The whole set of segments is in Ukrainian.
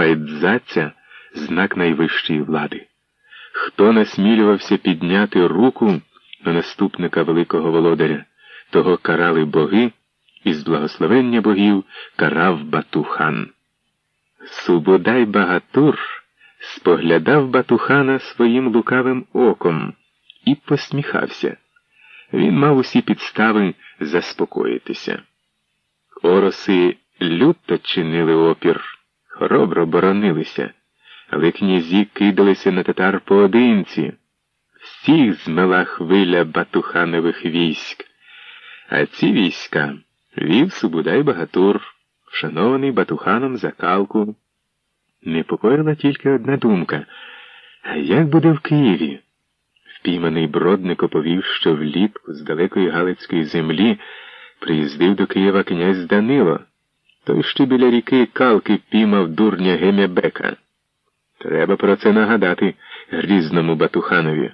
пайдзаця знак найвищої влади. Хто насмілювався підняти руку на наступника великого володаря, того карали боги, і з благословення богів карав Батухан. Субодай Багатур споглядав Батухана своїм лукавим оком і посміхався. Він мав усі підстави заспокоїтися. Ороси люто чинили опір, хоробро боронилися, але князі кидалися на татар поодинці. Всіх змела хвиля батуханових військ, а ці війська вів Субудай Багатур, вшанований батуханом закалку. Непокоїла тільки одна думка а як буде в Києві? Впійманий бродник оповів, що влітку з далекої Галицької землі приїздив до Києва князь Данило, той ще біля ріки Калки піймав дурня Гемябека. Треба про це нагадати грізному Батуханові.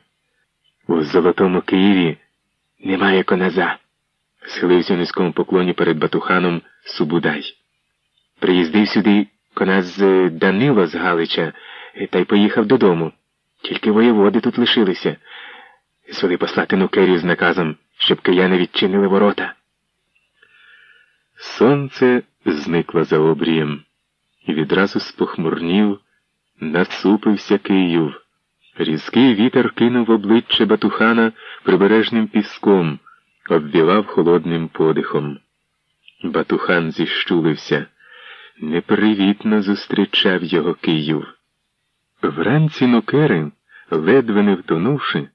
У Золотому Києві немає коназа, схилився в низькому поклоні перед Батуханом Субудай. Приїздив сюди коназ Данило з Галича та й поїхав додому. Тільки воєводи тут лишилися. Звели послати нукерів з наказом, щоб кияни відчинили ворота. Сонце зникло за обрієм, і відразу спохмурнів, насупився Київ. Різкий вітер кинув обличчя Батухана прибережним піском, обвівав холодним подихом. Батухан зіщулився, непривітно зустрічав його Київ. Вранці нукери, ледве не втонувши,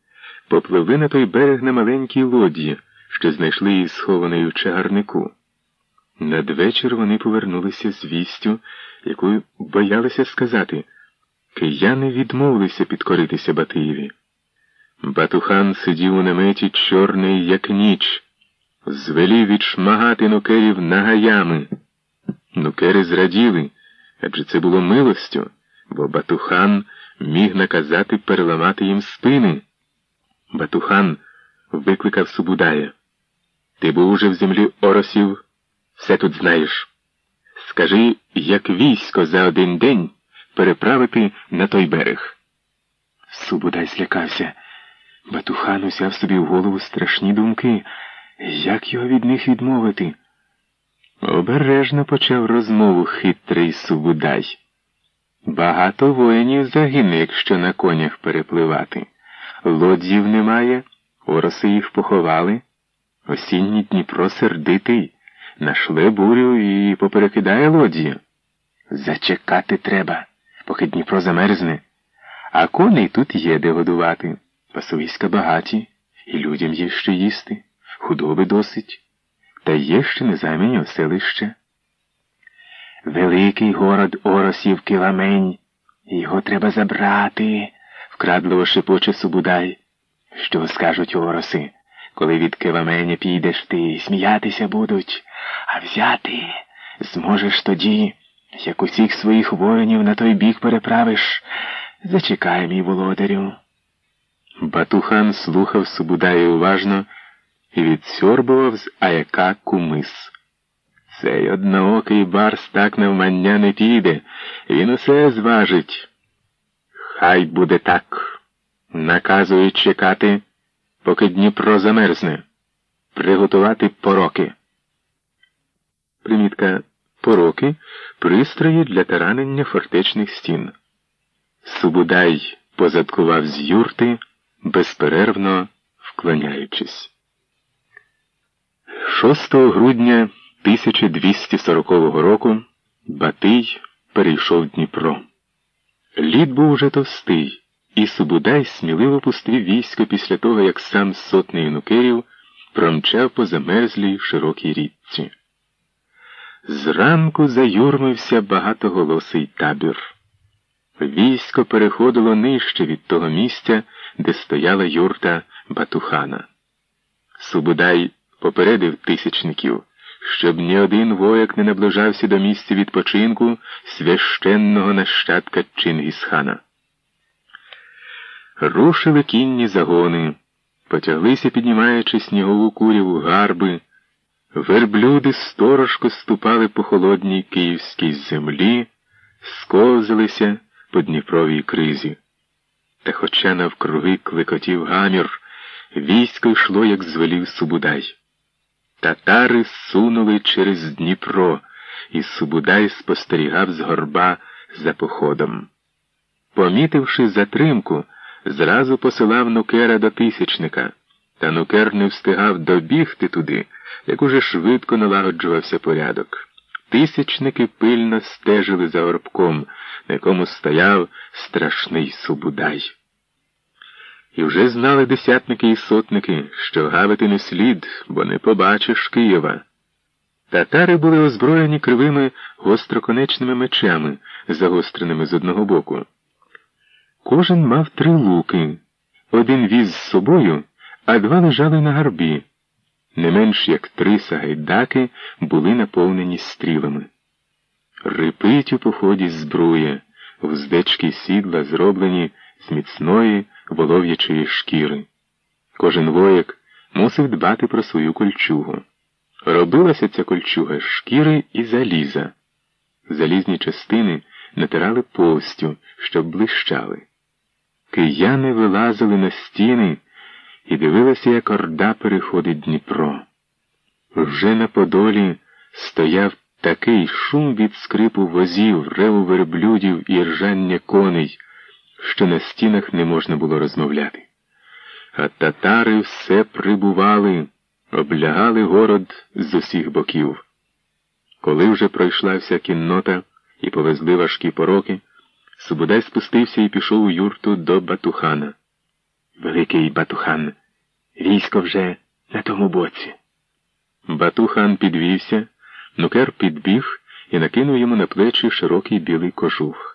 попливли на той берег на маленькій лодії, що знайшли її схованою в чагарнику. Надвечір вони повернулися з вістю, яку боялися сказати. Кияни відмовилися підкоритися Батиєві. Батухан сидів у наметі чорний, як ніч, звелів відшмагати нукерів нагаями. Нукери зраділи, адже це було милостю, бо Батухан міг наказати переламати їм спини. Батухан викликав Субудая. Ти був уже в землі оросів, все тут знаєш. Скажи, як військо за один день переправити на той берег. Субудай злякався. Батухан узяв собі в голову страшні думки. Як його від них відмовити? Обережно почав розмову хитрий Субудай. Багато воїнів загине, якщо на конях перепливати. Лодзів немає, ороси їх поховали. Осінній Дніпро сердитий, нашле бурю і поперекидає лодію. Зачекати треба поки Дніпро замерзне, а коней тут є де годувати. Пасовиська багаті, і людям є що їсти, худоби досить, та є ще незаймені оселище. Великий город Оросів киламень, його треба забрати, вкрадливо шепоче Субудай. Що скажуть ороси, коли від киламеня підеш ти, сміятися будуть, а взяти зможеш тоді як усіх своїх воїнів на той бік переправиш, зачекай, мій володарю. Батухан слухав Субудая уважно і відсьорбував з аяка кумис. Цей одноокий барс так навмання не піде, він усе зважить. Хай буде так. Наказують чекати, поки Дніпро замерзне, приготувати пороки. Примітка пороки пристрої для таранення фортечних стін. Субудай позадкував з юрти, безперервно вклоняючись. 6 грудня 1240 року Батий перейшов Дніпро. Лід був уже товстий, і Субудай сміливо пустив військо після того, як сам сотний нукерів промчав по замерзлій широкій річці. Зранку заюрмився багатоголосий табір. Військо переходило нижче від того місця, де стояла юрта Батухана. Субудай попередив тисячників, щоб ні один вояк не наближався до місця відпочинку священного нащадка Чингісхана. Рушили кінні загони, потяглися, піднімаючи снігову куряву гарби. Верблюди сторожко ступали по холодній київській землі, сковзалися по Дніпровій кризі. Та хоча навкруги клекотів гамір, військо йшло, як звелів Субудай. Татари сунули через Дніпро, і Субудай спостерігав з горба за походом. Помітивши затримку, зразу посилав нукера до тисячника, та нукер не встигав добігти туди, як уже швидко налагоджувався порядок. Тисячники пильно стежили за горбком, на якому стояв страшний Субудай. І вже знали десятники і сотники, що гавити не слід, бо не побачиш Києва. Татари були озброєні кривими гостроконечними мечами, загостреними з одного боку. Кожен мав три луки, один віз з собою, а два лежали на гарбі. Не менш як три сагайдаки були наповнені стрілами. Рипить у поході збруя, вздечки сідла зроблені з міцної волов'ячої шкіри. Кожен вояк мусив дбати про свою кольчугу. Робилася ця кольчуга з шкіри і заліза. Залізні частини натирали повстю, щоб блищали. Кияни вилазили на стіни і дивилися, як орда переходить Дніпро. Вже на Подолі стояв такий шум від скрипу возів, реву верблюдів і ржання коней, що на стінах не можна було розмовляти. А татари все прибували, облягали город з усіх боків. Коли вже пройшла вся кіннота і повезли важкі пороки, Субудай спустився і пішов у юрту до Батухана. Великий Батухан, військо вже на тому боці. Батухан підвівся, нукер підбіг і накинув йому на плечі широкий білий кожух.